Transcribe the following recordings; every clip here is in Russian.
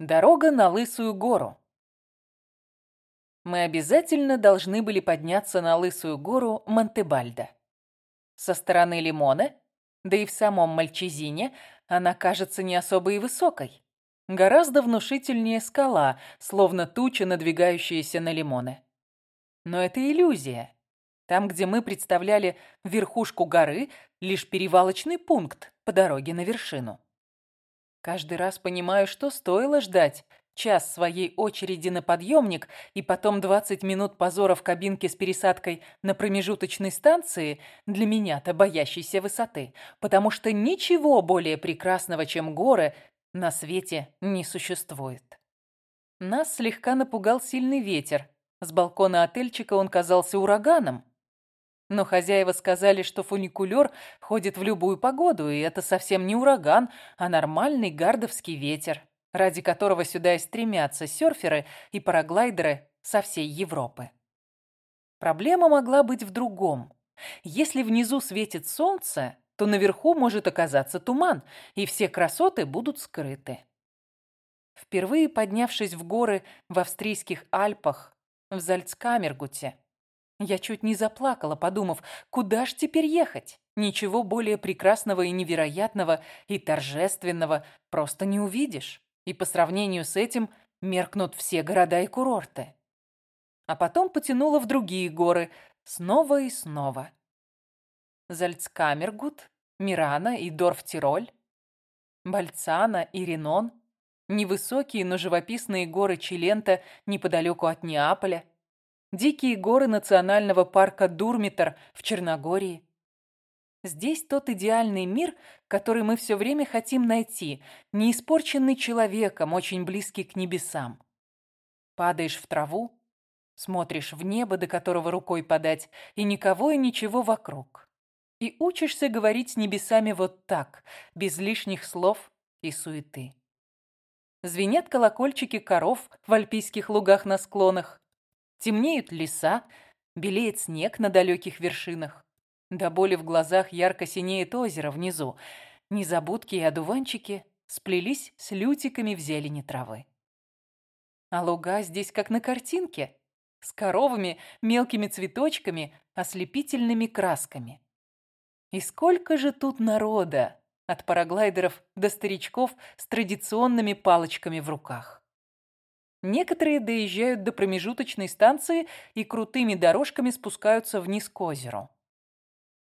Дорога на Лысую гору. Мы обязательно должны были подняться на Лысую гору Монтебальдо. Со стороны Лимона, да и в самом Мальчизине, она кажется не особо и высокой. Гораздо внушительнее скала, словно туча, надвигающаяся на Лимоны. Но это иллюзия. Там, где мы представляли верхушку горы, лишь перевалочный пункт по дороге на вершину. Каждый раз понимаю, что стоило ждать час своей очереди на подъемник и потом 20 минут позора в кабинке с пересадкой на промежуточной станции для меня-то боящейся высоты, потому что ничего более прекрасного, чем горы, на свете не существует. Нас слегка напугал сильный ветер. С балкона отельчика он казался ураганом. Но хозяева сказали, что фуникулер ходит в любую погоду, и это совсем не ураган, а нормальный гардовский ветер, ради которого сюда и стремятся серферы и параглайдеры со всей Европы. Проблема могла быть в другом. Если внизу светит солнце, то наверху может оказаться туман, и все красоты будут скрыты. Впервые поднявшись в горы в австрийских Альпах, в Зальцкамергуте, я чуть не заплакала, подумав, куда ж теперь ехать? Ничего более прекрасного и невероятного и торжественного просто не увидишь. И по сравнению с этим меркнут все города и курорты. А потом потянула в другие горы, снова и снова. Зальцкамергут, Мирана и Дорф-Тироль, Бальцана и Ренон, невысокие, но живописные горы Чилента неподалеку от Неаполя, дикие горы национального парка Дурмитер в Черногории. Здесь тот идеальный мир, который мы все время хотим найти, не испорченный человеком, очень близкий к небесам. Падаешь в траву, смотришь в небо, до которого рукой подать, и никого и ничего вокруг. И учишься говорить с небесами вот так, без лишних слов и суеты. Звенят колокольчики коров в альпийских лугах на склонах, Темнеют леса, белеет снег на далеких вершинах. До боли в глазах ярко синеет озеро внизу. Незабудки и одуванчики сплелись с лютиками в зелени травы. А луга здесь как на картинке, с коровами, мелкими цветочками, ослепительными красками. И сколько же тут народа, от параглайдеров до старичков с традиционными палочками в руках. Некоторые доезжают до промежуточной станции и крутыми дорожками спускаются вниз к озеру.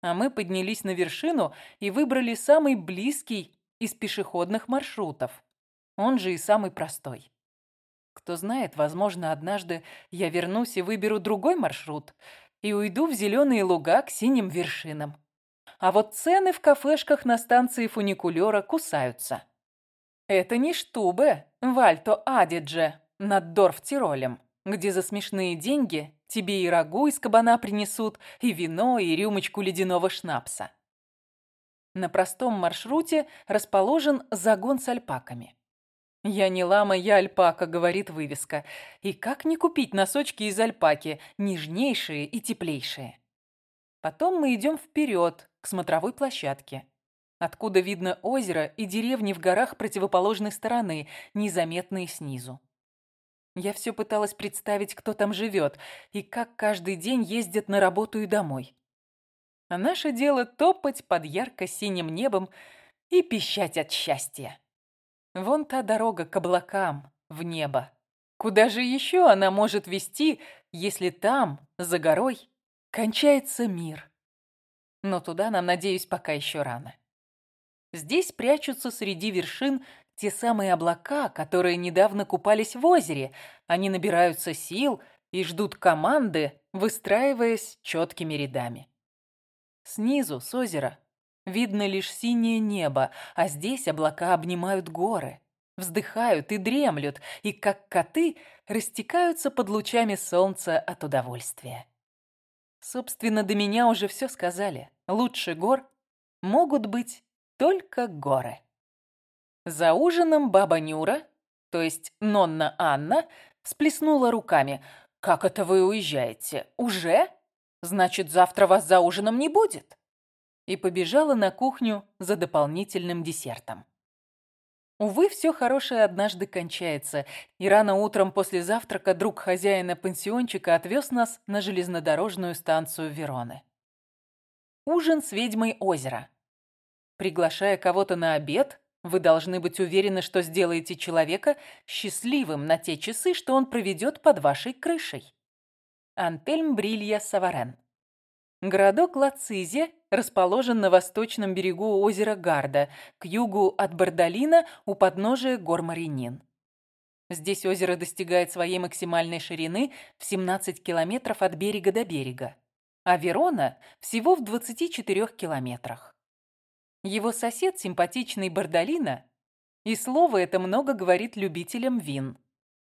А мы поднялись на вершину и выбрали самый близкий из пешеходных маршрутов. Он же и самый простой. Кто знает, возможно, однажды я вернусь и выберу другой маршрут и уйду в зеленые луга к синим вершинам. А вот цены в кафешках на станции фуникулера кусаются. Это не Штубе, Вальто Адидже, над Дорф-Тиролем, где за смешные деньги тебе и рагу из кабана принесут, и вино, и рюмочку ледяного шнапса. На простом маршруте расположен загон с альпаками. «Я не лама, я альпака», — говорит вывеска. И как не купить носочки из альпаки, нежнейшие и теплейшие? Потом мы идем вперед, к смотровой площадке, откуда видно озеро и деревни в горах противоположной стороны, незаметные снизу. Я все пыталась представить, кто там живет и как каждый день ездят на работу и домой. А наше дело топать под ярко-синим небом и пищать от счастья. Вон та дорога к облакам, в небо. Куда же еще она может вести, если там, за горой, кончается мир? Но туда нам, надеюсь, пока еще рано. Здесь прячутся среди вершин те самые облака, которые недавно купались в озере. Они набираются сил и ждут команды, выстраиваясь четкими рядами. Снизу, с озера, видно лишь синее небо, а здесь облака обнимают горы, вздыхают и дремлют, и, как коты, растекаются под лучами солнца от удовольствия. Собственно, до меня уже все сказали. Лучше гор могут быть только горы. За ужином баба Нюра, то есть Нонна Анна, всплеснула руками. «Как это вы уезжаете? Уже? Значит, завтра вас за ужином не будет?» И побежала на кухню за дополнительным десертом. Увы, все хорошее однажды кончается, и рано утром после завтрака друг хозяина пансиончика отвез нас на железнодорожную станцию Вероны. Ужин с ведьмой озера. Приглашая кого-то на обед, вы должны быть уверены, что сделаете человека счастливым на те часы, что он проведет под вашей крышей. Антельм Брилья Саварен. Городок Лацизе расположен на восточном берегу озера Гарда, к югу от Бардалина у подножия гор Маринин. Здесь озеро достигает своей максимальной ширины в 17 километров от берега до берега, а Верона всего в 24 километрах. Его сосед, симпатичный Бардалина, и слово это много говорит любителям вин.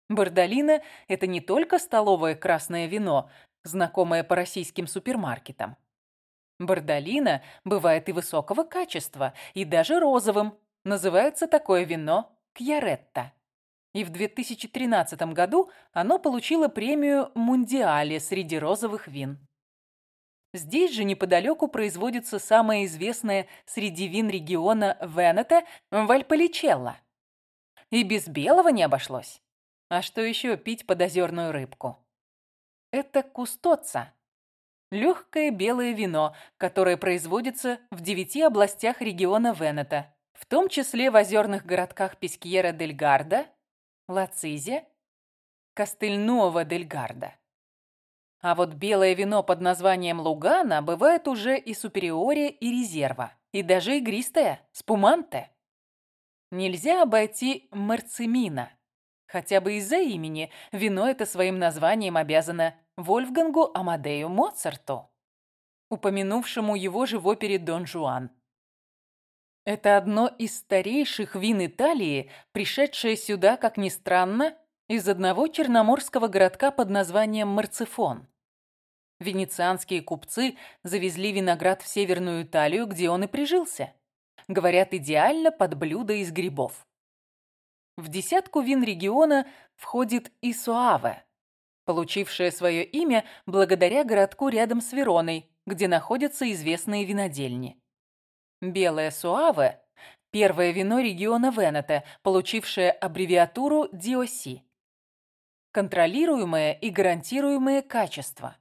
Бардалина – это не только столовое красное вино, знакомое по российским супермаркетам. Бардалина бывает и высокого качества, и даже розовым. Называется такое вино Кьяретта. И в 2013 году оно получило премию Мундиале среди розовых вин. Здесь же неподалеку производится самое известное среди вин региона Венета Вальполичелло. И без белого не обошлось. А что еще пить подозерную рыбку? Это кустоца. Легкое белое вино, которое производится в девяти областях региона Венета, в том числе в озерных городках Пескьера-дель-Гарда, Лацизе, Кастельнуова-дель-Гарда. А вот белое вино под названием Лугана бывает уже и супериоре, и резерва, и даже игристое, спуманте. Нельзя обойти марцемина, Хотя бы из-за имени вино это своим названием обязано Вольфгангу Амадею Моцарту, упомянувшему его же в опере «Дон Жуан». Это одно из старейших вин Италии, пришедшее сюда, как ни странно, из одного черноморского городка под названием Марцифон. Венецианские купцы завезли виноград в Северную Италию, где он и прижился. Говорят, идеально под блюдо из грибов. В десятку вин региона входит и Суаве, получившее свое имя благодаря городку рядом с Вероной, где находятся известные винодельни. Белое Суаве – первое вино региона Венета, получившее аббревиатуру DOC. Контролируемое и гарантируемое качество.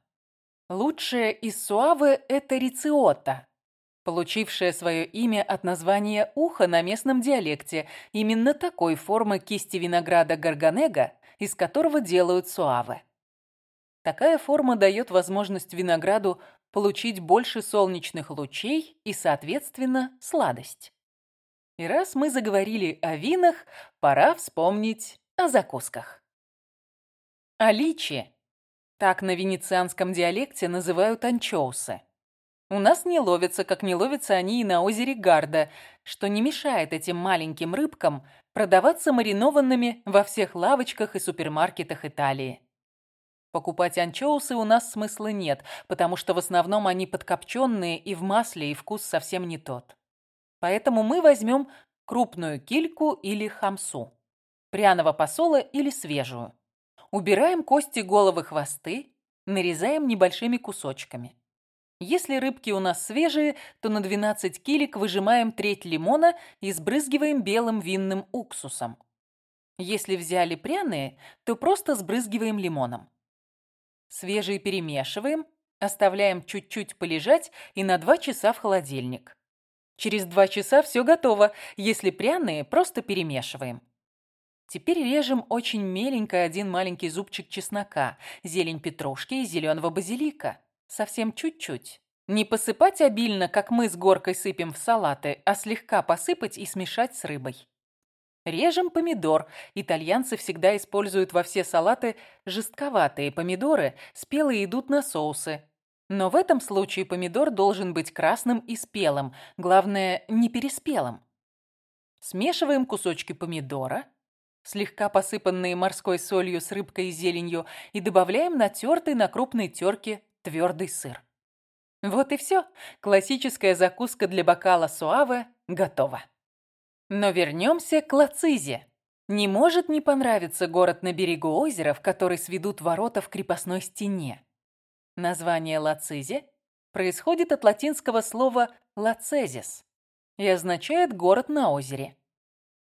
Лучшее из Суаве – это Рициота, получившая свое имя от названия уха на местном диалекте, именно такой формы кисти винограда гарганега, из которого делают суавы. Такая форма дает возможность винограду получить больше солнечных лучей и, соответственно, сладость. И раз мы заговорили о винах, пора вспомнить о закусках. Аличи. Так на венецианском диалекте называют анчоусы. У нас не ловятся, как не ловятся они и на озере Гарда, что не мешает этим маленьким рыбкам продаваться маринованными во всех лавочках и супермаркетах Италии. Покупать анчоусы у нас смысла нет, потому что в основном они подкопченные и в масле, и вкус совсем не тот. Поэтому мы возьмем крупную кильку или хамсу, пряного посола или свежую. Убираем кости головы хвосты, нарезаем небольшими кусочками. Если рыбки у нас свежие, то на 12 килик выжимаем треть лимона и сбрызгиваем белым винным уксусом. Если взяли пряные, то просто сбрызгиваем лимоном. Свежие перемешиваем, оставляем чуть-чуть полежать и на 2 часа в холодильник. Через 2 часа все готово. Если пряные, просто перемешиваем. Теперь режем очень меленько один маленький зубчик чеснока, зелень петрушки и зеленого базилика. Совсем чуть-чуть. Не посыпать обильно, как мы с горкой сыпем в салаты, а слегка посыпать и смешать с рыбой. Режем помидор. Итальянцы всегда используют во все салаты жестковатые помидоры, спелые идут на соусы. Но в этом случае помидор должен быть красным и спелым, главное, не переспелым. Смешиваем кусочки помидора, слегка посыпанные морской солью с рыбкой и зеленью, и добавляем натертый на крупной терке твердый сыр. Вот и все. Классическая закуска для бокала суаве готова. Но вернемся к Лацизе. Не может не понравиться город на берегу озера, в который сведут ворота в крепостной стене. Название Лацизе происходит от латинского слова «лацезис» и означает «город на озере».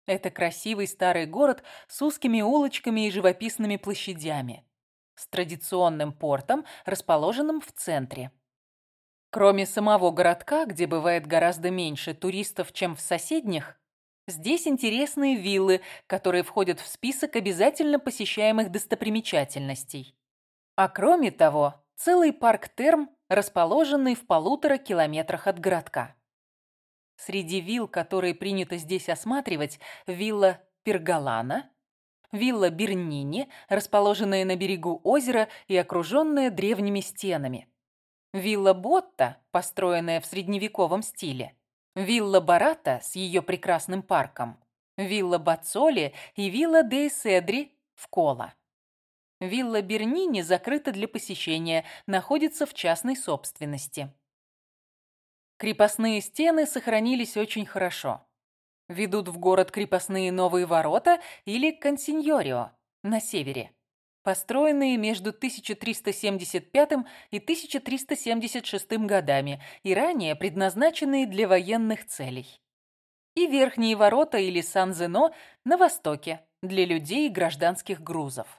Это красивый старый город с узкими улочками и живописными площадями, с традиционным портом, расположенным в центре. Кроме самого городка, где бывает гораздо меньше туристов, чем в соседних, здесь интересные виллы, которые входят в список обязательно посещаемых достопримечательностей. А кроме того, целый парк терм, расположенный в полутора километрах от городка. Среди вилл, которые принято здесь осматривать, вилла Перголана, вилла Бернини, расположенная на берегу озера и окруженная древними стенами, Вилла Ботта, построенная в средневековом стиле. Вилла Барата с ее прекрасным парком. Вилла Бацоли и вилла Дей Седри в Кола. Вилла Бернини закрыта для посещения, находится в частной собственности. Крепостные стены сохранились очень хорошо. Ведут в город крепостные новые ворота или консиньорио на севере построенные между 1375 и 1376 годами и ранее предназначенные для военных целей. И верхние ворота или Сан-Зено на востоке для людей и гражданских грузов.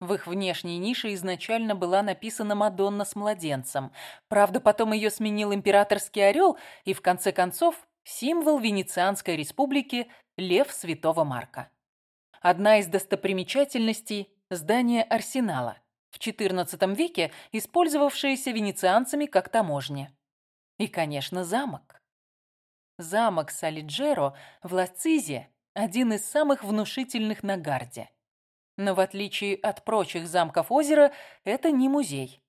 В их внешней нише изначально была написана Мадонна с младенцем. Правда, потом ее сменил императорский орел и, в конце концов, символ Венецианской республики – Лев Святого Марка. Одна из достопримечательностей здание арсенала, в XIV веке использовавшееся венецианцами как таможня. И, конечно, замок. Замок Салиджеро в Лацизе – один из самых внушительных на Гарде. Но в отличие от прочих замков озера, это не музей.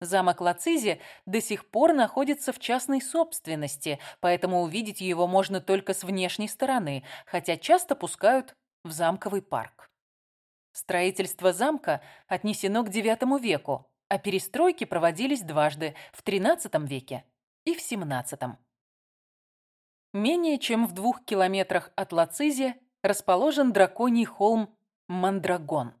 Замок Лацизи до сих пор находится в частной собственности, поэтому увидеть его можно только с внешней стороны, хотя часто пускают в замковый парк. Строительство замка отнесено к IX веку, а перестройки проводились дважды – в XIII веке и в XVII. Менее чем в двух километрах от Лацизи расположен драконий холм Мандрагон.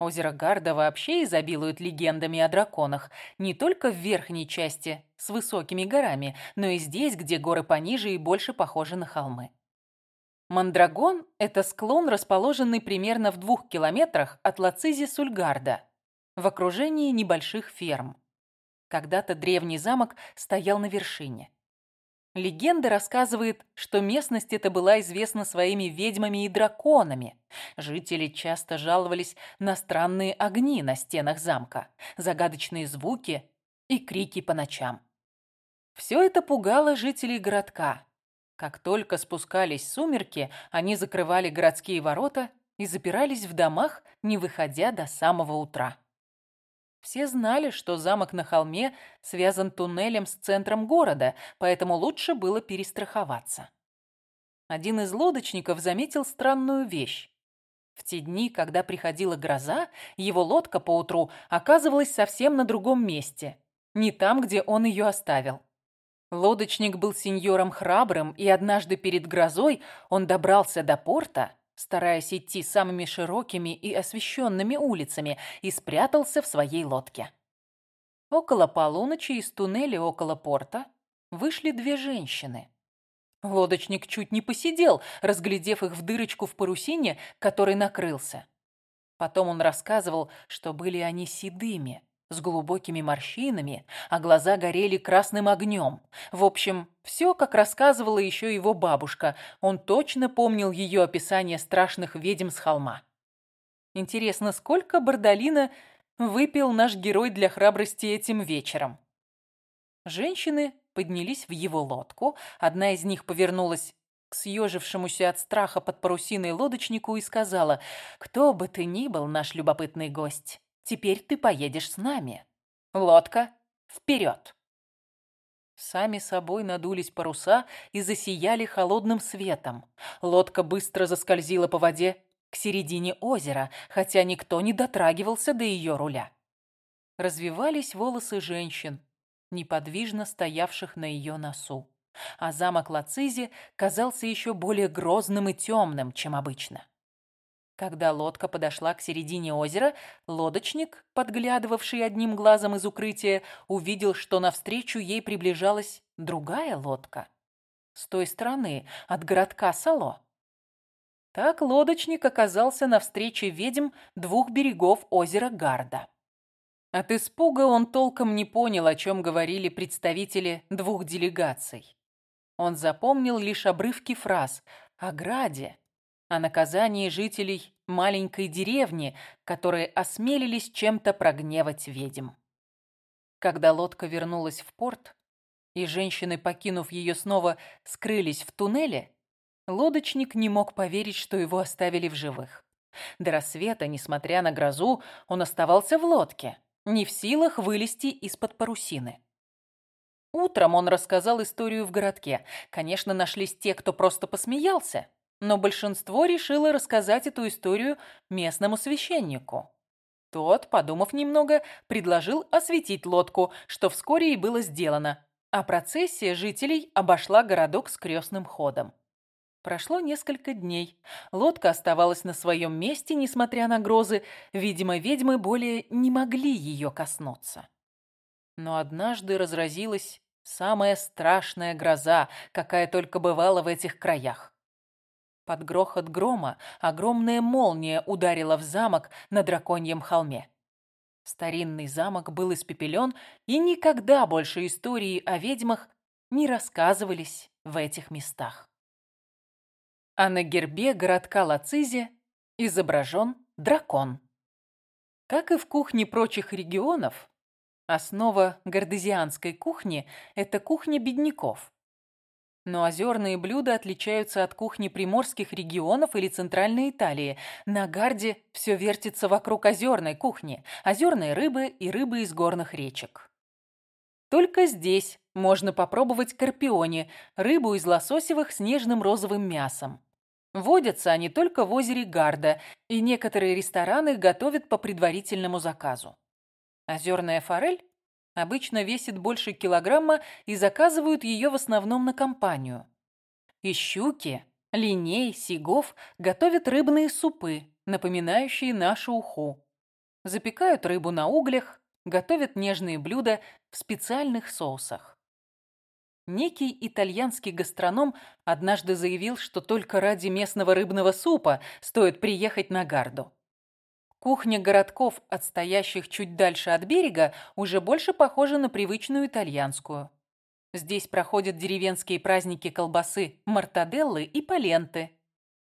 Озеро Гарда вообще изобилует легендами о драконах, не только в верхней части с высокими горами, но и здесь, где горы пониже и больше похожи на холмы. Мандрагон – это склон, расположенный примерно в двух километрах от Лацизи-Сульгарда, в окружении небольших ферм. Когда-то древний замок стоял на вершине. Легенда рассказывает, что местность эта была известна своими ведьмами и драконами. Жители часто жаловались на странные огни на стенах замка, загадочные звуки и крики по ночам. Все это пугало жителей городка, как только спускались сумерки, они закрывали городские ворота и запирались в домах, не выходя до самого утра. Все знали, что замок на холме связан туннелем с центром города, поэтому лучше было перестраховаться. Один из лодочников заметил странную вещь. В те дни, когда приходила гроза, его лодка поутру оказывалась совсем на другом месте, не там, где он ее оставил. Лодочник был сеньором храбрым, и однажды перед грозой он добрался до порта, стараясь идти самыми широкими и освещенными улицами, и спрятался в своей лодке. Около полуночи из туннеля около порта вышли две женщины. Лодочник чуть не посидел, разглядев их в дырочку в парусине, который накрылся. Потом он рассказывал, что были они седыми, с глубокими морщинами, а глаза горели красным огнем. В общем, все, как рассказывала еще его бабушка. Он точно помнил ее описание страшных ведьм с холма. Интересно, сколько бардалина выпил наш герой для храбрости этим вечером? Женщины поднялись в его лодку. Одна из них повернулась к съежившемуся от страха под парусиной лодочнику и сказала, «Кто бы ты ни был, наш любопытный гость, Теперь ты поедешь с нами. Лодка, вперед!» Сами собой надулись паруса и засияли холодным светом. Лодка быстро заскользила по воде к середине озера, хотя никто не дотрагивался до ее руля. Развивались волосы женщин, неподвижно стоявших на ее носу, а замок Лацизи казался еще более грозным и темным, чем обычно. Когда лодка подошла к середине озера, лодочник, подглядывавший одним глазом из укрытия, увидел, что навстречу ей приближалась другая лодка. С той стороны, от городка Сало. Так лодочник оказался на встрече ведьм двух берегов озера Гарда. От испуга он толком не понял, о чем говорили представители двух делегаций. Он запомнил лишь обрывки фраз о граде, о наказании жителей маленькой деревни, которые осмелились чем-то прогневать ведьм. Когда лодка вернулась в порт, и женщины, покинув ее снова, скрылись в туннеле, лодочник не мог поверить, что его оставили в живых. До рассвета, несмотря на грозу, он оставался в лодке, не в силах вылезти из-под парусины. Утром он рассказал историю в городке. Конечно, нашлись те, кто просто посмеялся, но большинство решило рассказать эту историю местному священнику. Тот, подумав немного, предложил осветить лодку, что вскоре и было сделано, а процессия жителей обошла городок с крестным ходом. Прошло несколько дней. Лодка оставалась на своем месте, несмотря на грозы. Видимо, ведьмы более не могли ее коснуться. Но однажды разразилась самая страшная гроза, какая только бывала в этих краях. Под грохот грома огромная молния ударила в замок на драконьем холме. Старинный замок был испепелен, и никогда больше истории о ведьмах не рассказывались в этих местах. А на гербе городка Лацизе изображен дракон. Как и в кухне прочих регионов, основа гордезианской кухни – это кухня бедняков. Но озерные блюда отличаются от кухни приморских регионов или Центральной Италии. На Гарде все вертится вокруг озерной кухни, озерной рыбы и рыбы из горных речек. Только здесь можно попробовать карпиони, рыбу из лососевых с нежным розовым мясом. Водятся они только в озере Гарда, и некоторые рестораны готовят по предварительному заказу. Озерная форель Обычно весит больше килограмма и заказывают ее в основном на компанию. Из щуки, линей, сигов готовят рыбные супы, напоминающие нашу уху. Запекают рыбу на углях, готовят нежные блюда в специальных соусах. Некий итальянский гастроном однажды заявил, что только ради местного рыбного супа стоит приехать на Гарду. Кухня городков, отстоящих чуть дальше от берега, уже больше похожа на привычную итальянскую. Здесь проходят деревенские праздники колбасы, мартаделлы и паленты.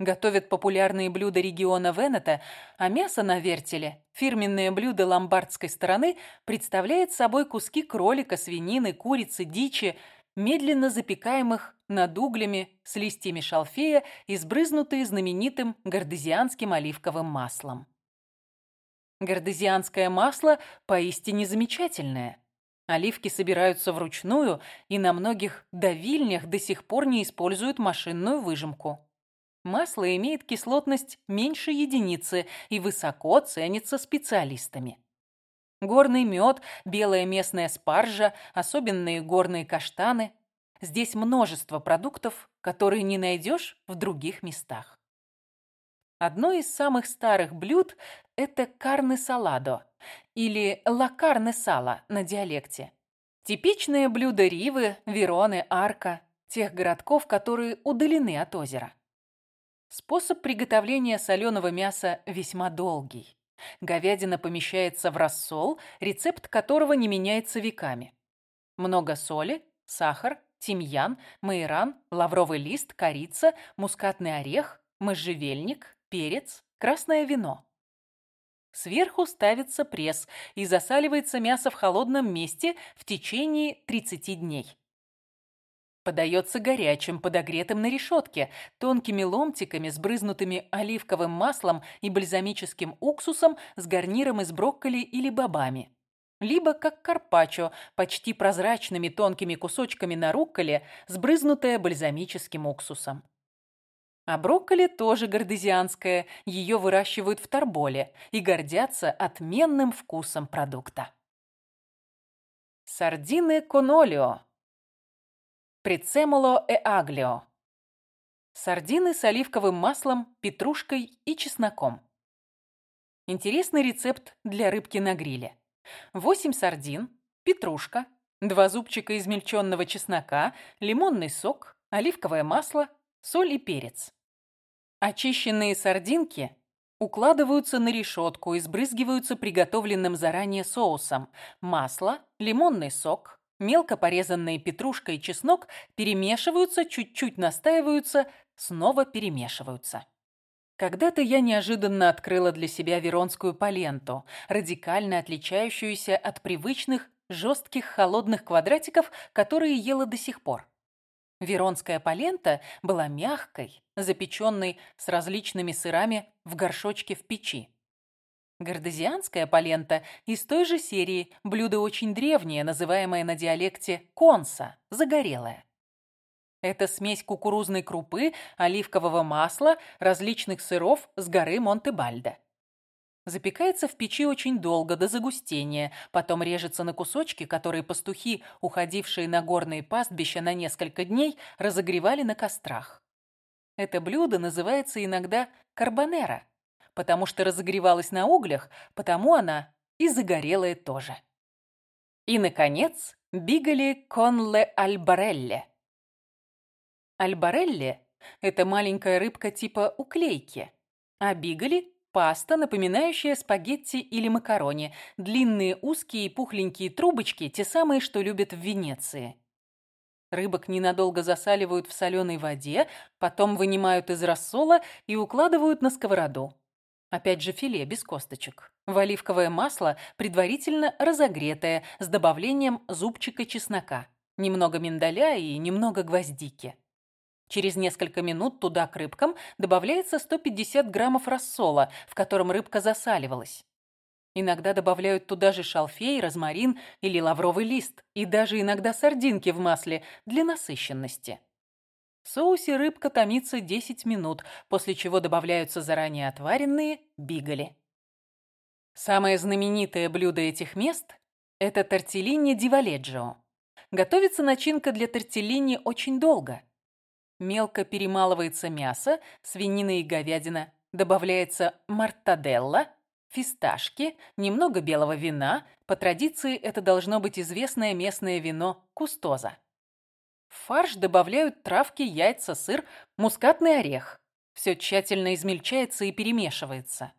Готовят популярные блюда региона Венета, а мясо на вертеле, фирменное блюдо ломбардской стороны, представляет собой куски кролика, свинины, курицы, дичи, медленно запекаемых над углями с листьями шалфея и сбрызнутые знаменитым гордезианским оливковым маслом. Гордезианское масло поистине замечательное. Оливки собираются вручную, и на многих давильнях до сих пор не используют машинную выжимку. Масло имеет кислотность меньше единицы и высоко ценится специалистами. Горный мед, белая местная спаржа, особенные горные каштаны. Здесь множество продуктов, которые не найдешь в других местах. Одно из самых старых блюд – это карне саладо или ла карне сала на диалекте. Типичное блюдо Ривы, Вероны, Арка, тех городков, которые удалены от озера. Способ приготовления соленого мяса весьма долгий. Говядина помещается в рассол, рецепт которого не меняется веками. Много соли, сахар, тимьян, майоран, лавровый лист, корица, мускатный орех, можжевельник, перец, красное вино. Сверху ставится пресс и засаливается мясо в холодном месте в течение 30 дней. Подается горячим, подогретым на решетке, тонкими ломтиками, сбрызнутыми оливковым маслом и бальзамическим уксусом с гарниром из брокколи или бобами. Либо как карпаччо, почти прозрачными тонкими кусочками на рукколе, сбрызнутое бальзамическим уксусом. А брокколи тоже гордезианская, ее выращивают в Торболе и гордятся отменным вкусом продукта. Сардины конолио. Прицемоло э аглио. Сардины с оливковым маслом, петрушкой и чесноком. Интересный рецепт для рыбки на гриле. 8 сардин, петрушка, 2 зубчика измельченного чеснока, лимонный сок, оливковое масло, соль и перец. Очищенные сардинки укладываются на решетку и сбрызгиваются приготовленным заранее соусом. Масло, лимонный сок, мелко порезанные петрушка и чеснок перемешиваются, чуть-чуть настаиваются, снова перемешиваются. Когда-то я неожиданно открыла для себя веронскую паленту, радикально отличающуюся от привычных жестких холодных квадратиков, которые ела до сих пор. Веронская полента была мягкой, запеченной с различными сырами в горшочке в печи. Гордезианская полента из той же серии, блюдо очень древнее, называемое на диалекте конса, загорелое. Это смесь кукурузной крупы, оливкового масла, различных сыров с горы Монте-Бальдо. Запекается в печи очень долго, до загустения, потом режется на кусочки, которые пастухи, уходившие на горные пастбища на несколько дней, разогревали на кострах. Это блюдо называется иногда карбонера, потому что разогревалась на углях, потому она и загорелая тоже. И, наконец, бигали кон ле альбарелле. Альбарелле – это маленькая рыбка типа уклейки, а бигали – паста, напоминающая спагетти или макарони, длинные узкие и пухленькие трубочки, те самые, что любят в Венеции. Рыбок ненадолго засаливают в соленой воде, потом вынимают из рассола и укладывают на сковороду. Опять же филе без косточек. В оливковое масло, предварительно разогретое, с добавлением зубчика чеснока. Немного миндаля и немного гвоздики. Через несколько минут туда к рыбкам добавляется 150 граммов рассола, в котором рыбка засаливалась. Иногда добавляют туда же шалфей, розмарин или лавровый лист, и даже иногда сардинки в масле для насыщенности. В соусе рыбка томится 10 минут, после чего добавляются заранее отваренные бигали. Самое знаменитое блюдо этих мест – это тортеллини ди Валеджио. Готовится начинка для тортеллини очень долго – Мелко перемалывается мясо, свинина и говядина. Добавляется мартаделла, фисташки, немного белого вина. По традиции это должно быть известное местное вино кустоза. В фарш добавляют травки, яйца, сыр, мускатный орех. Все тщательно измельчается и перемешивается.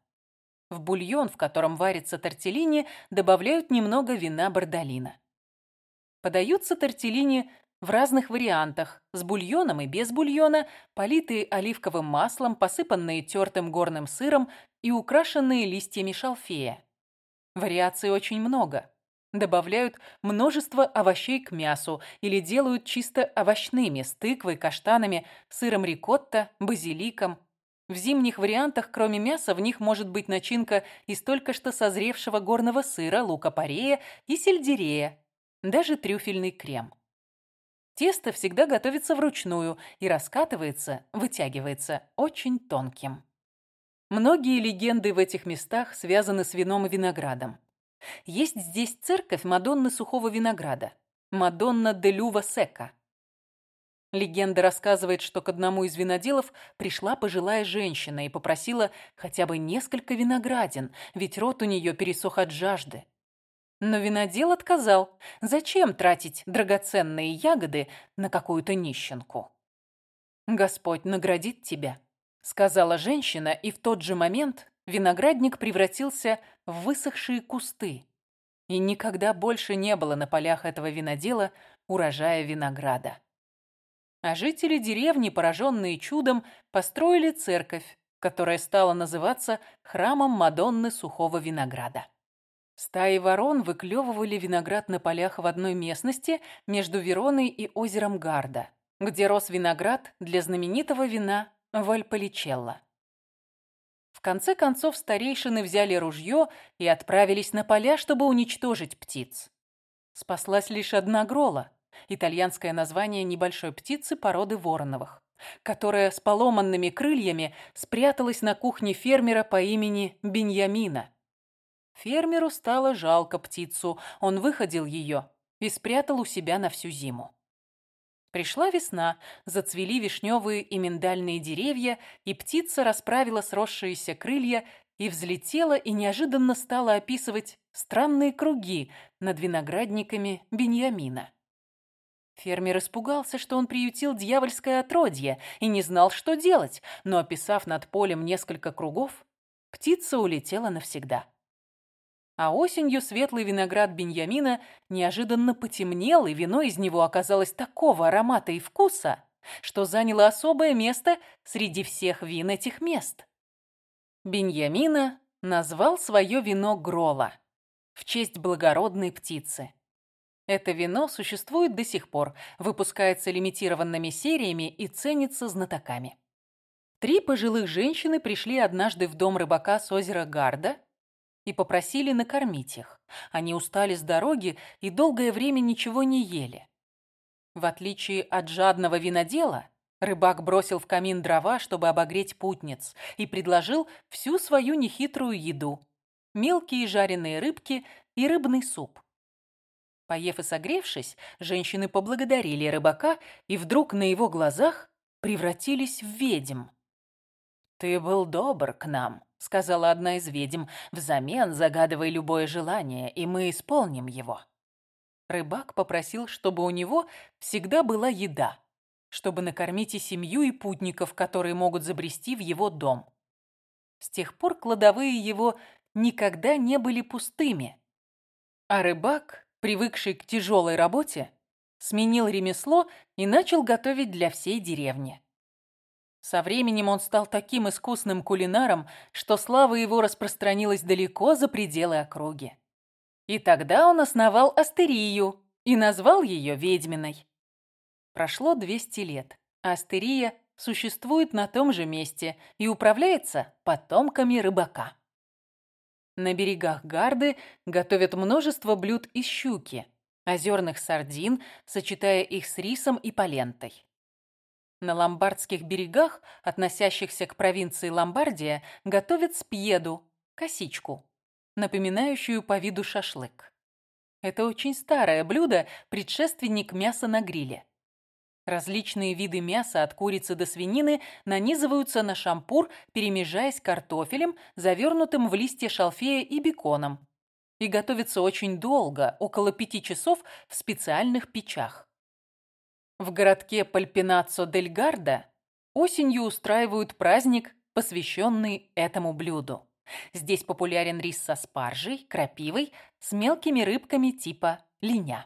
В бульон, в котором варится тортеллини, добавляют немного вина бордолина. Подаются тортеллини в разных вариантах, с бульоном и без бульона, политые оливковым маслом, посыпанные тертым горным сыром и украшенные листьями шалфея. Вариаций очень много. Добавляют множество овощей к мясу или делают чисто овощными, с тыквой, каштанами, сыром рикотта, базиликом. В зимних вариантах, кроме мяса, в них может быть начинка из только что созревшего горного сыра, лука-порея и сельдерея, даже трюфельный крем. Тесто всегда готовится вручную и раскатывается, вытягивается очень тонким. Многие легенды в этих местах связаны с вином и виноградом. Есть здесь церковь Мадонны сухого винограда, Мадонна де Люва Сека. Легенда рассказывает, что к одному из виноделов пришла пожилая женщина и попросила хотя бы несколько виноградин, ведь рот у нее пересох от жажды. Но винодел отказал. Зачем тратить драгоценные ягоды на какую-то нищенку? «Господь наградит тебя», — сказала женщина, и в тот же момент виноградник превратился в высохшие кусты. И никогда больше не было на полях этого винодела урожая винограда. А жители деревни, пораженные чудом, построили церковь, которая стала называться храмом Мадонны сухого винограда. Стаи ворон выклевывали виноград на полях в одной местности между Вероной и озером Гарда, где рос виноград для знаменитого вина Вальполичелло. В конце концов старейшины взяли ружье и отправились на поля, чтобы уничтожить птиц. Спаслась лишь одна грола, итальянское название небольшой птицы породы вороновых, которая с поломанными крыльями спряталась на кухне фермера по имени Беньямина. Фермеру стало жалко птицу, он выходил ее и спрятал у себя на всю зиму. Пришла весна, зацвели вишневые и миндальные деревья, и птица расправила сросшиеся крылья и взлетела и неожиданно стала описывать странные круги над виноградниками Беньямина. Фермер испугался, что он приютил дьявольское отродье и не знал, что делать, но, описав над полем несколько кругов, птица улетела навсегда. А осенью светлый виноград Беньямина неожиданно потемнел, и вино из него оказалось такого аромата и вкуса, что заняло особое место среди всех вин этих мест. Беньямина назвал свое вино Грола в честь благородной птицы. Это вино существует до сих пор, выпускается лимитированными сериями и ценится знатоками. Три пожилых женщины пришли однажды в дом рыбака с озера Гарда и попросили накормить их. Они устали с дороги и долгое время ничего не ели. В отличие от жадного винодела, рыбак бросил в камин дрова, чтобы обогреть путниц, и предложил всю свою нехитрую еду – мелкие жареные рыбки и рыбный суп. Поев и согревшись, женщины поблагодарили рыбака и вдруг на его глазах превратились в ведьм. «Ты был добр к нам», — сказала одна из ведьм. «Взамен загадывай любое желание, и мы исполним его». Рыбак попросил, чтобы у него всегда была еда, чтобы накормить и семью, и путников, которые могут забрести в его дом. С тех пор кладовые его никогда не были пустыми. А рыбак привыкший к тяжелой работе, сменил ремесло и начал готовить для всей деревни. Со временем он стал таким искусным кулинаром, что слава его распространилась далеко за пределы округи. И тогда он основал Астерию и назвал ее Ведьминой. Прошло 200 лет, а Астерия существует на том же месте и управляется потомками рыбака. На берегах Гарды готовят множество блюд из щуки, озерных сардин, сочетая их с рисом и полентой. На ломбардских берегах, относящихся к провинции Ломбардия, готовят спьеду, косичку, напоминающую по виду шашлык. Это очень старое блюдо, предшественник мяса на гриле. Различные виды мяса от курицы до свинины нанизываются на шампур, перемежаясь картофелем, завернутым в листья шалфея и беконом. И готовится очень долго, около пяти часов в специальных печах. В городке Пальпинаццо-дель-Гарда осенью устраивают праздник, посвященный этому блюду. Здесь популярен рис со спаржей, крапивой, с мелкими рыбками типа линя.